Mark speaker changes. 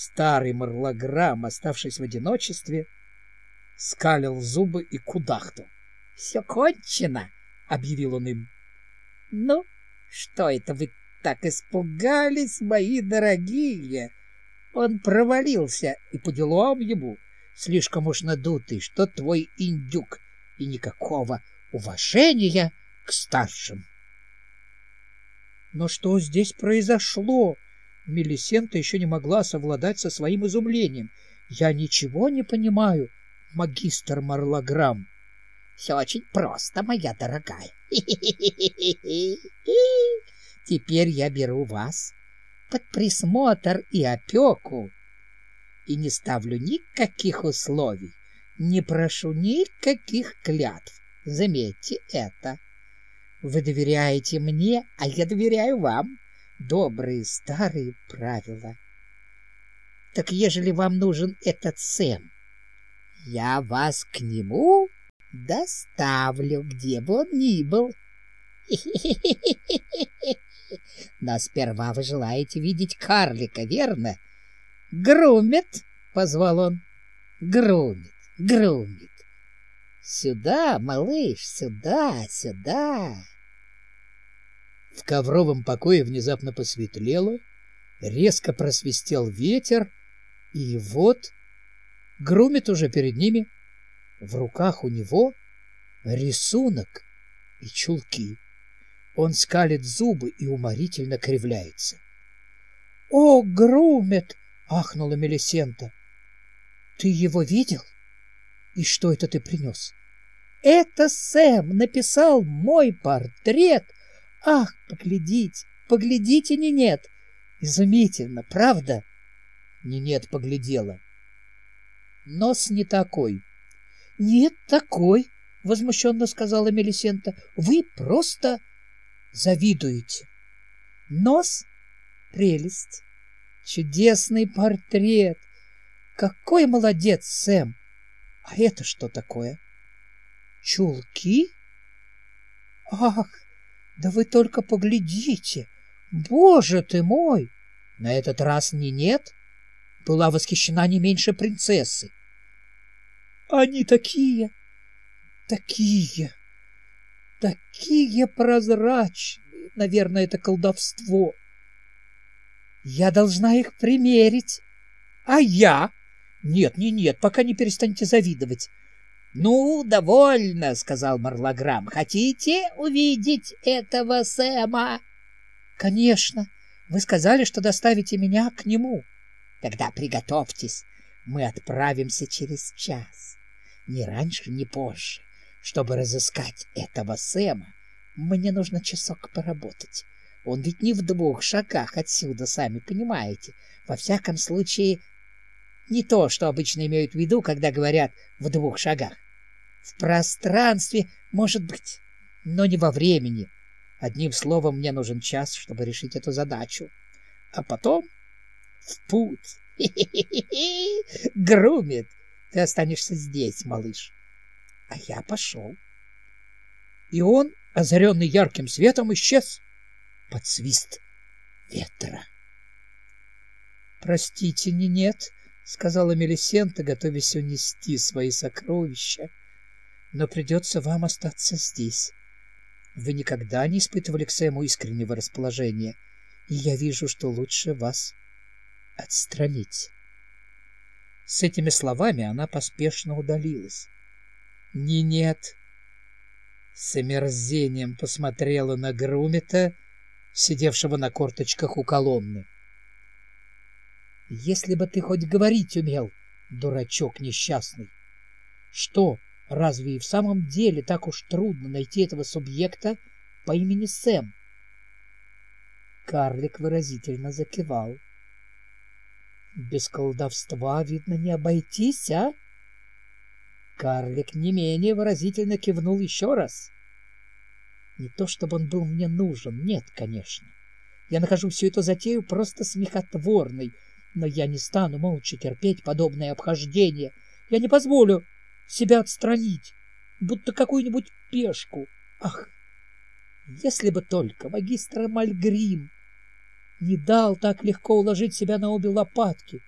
Speaker 1: Старый марлограмм, оставшись в одиночестве, скалил зубы и кудахтал. — Все кончено, — объявил он им. — Ну, что это вы так испугались, мои дорогие? Он провалился, и по делам ему слишком уж надутый, что твой индюк, и никакого уважения к старшим. Но что здесь произошло? Мелисента еще не могла совладать со своим изумлением. Я ничего не понимаю, магистр Марлограмм. Все очень просто, моя дорогая. Теперь я беру вас под присмотр и опеку и не ставлю никаких условий, не прошу никаких клятв. Заметьте это. Вы доверяете мне, а я доверяю вам. Добрые старые правила. Так ежели вам нужен этот Сэм, я вас к нему доставлю, где бы он ни был. Но сперва вы желаете видеть карлика, верно? Грумит, позвал он. Грумит, грумит. Сюда, малыш, сюда, сюда. Ковровом покое внезапно посветлело, резко просвистел ветер, и вот грумит уже перед ними. В руках у него рисунок и чулки. Он скалит зубы и уморительно кривляется. — О, грумит! — ахнула Мелисента. — Ты его видел? И что это ты принес? — Это Сэм написал мой портрет. Ах, поглядите, поглядите, не нет. Изумительно, правда? Не нет поглядела. Нос не такой. — Нет такой, — возмущенно сказала Мелисента. — Вы просто завидуете. Нос — прелесть. Чудесный портрет! Какой молодец, Сэм! А это что такое? Чулки? Ах, да вы только поглядите! Боже ты мой! На этот раз не нет. Была восхищена не меньше принцессы. Они такие, такие, такие прозрачные. Наверное, это колдовство. Я должна их примерить. А я? Нет, не нет, пока не перестаньте завидовать. Ну, довольно, сказал Марлограмм. Хотите увидеть этого Сэма? Конечно. Вы сказали, что доставите меня к нему. Тогда приготовьтесь. Мы отправимся через час. Ни раньше, ни позже. Чтобы разыскать этого Сэма, мне нужно часок поработать. Он ведь не в двух шагах отсюда, сами понимаете. Во всяком случае, не то, что обычно имеют в виду, когда говорят «в двух шагах». В пространстве, может быть, но не во времени. Одним словом, мне нужен час, чтобы решить эту задачу. А потом в путь. Грумит. Ты останешься здесь, малыш. А я пошел. И он, озаренный ярким светом, исчез под свист ветра. «Простите, не нет», — сказала Мелисента, готовясь унести свои сокровища, «но придется вам остаться здесь. Вы никогда не испытывали к Сэму искреннего расположения, и я вижу, что лучше вас отстранить». С этими словами она поспешно удалилась. «Не нет», с омерзением посмотрела на Грумита, сидевшего на корточках у колонны. «Если бы ты хоть говорить умел, дурачок несчастный! Что, разве и в самом деле так уж трудно найти этого субъекта по имени Сэм?» Карлик выразительно закивал. «Без колдовства, видно, не обойтись, а?» Карлик не менее выразительно кивнул еще раз. Не то, чтобы он был мне нужен, нет, конечно. Я нахожу всю эту затею просто смехотворной, но я не стану молча терпеть подобное обхождение. Я не позволю себя отстранить, будто какую-нибудь пешку. Ах, если бы только магистр Мальгрим не дал так легко уложить себя на обе лопатки —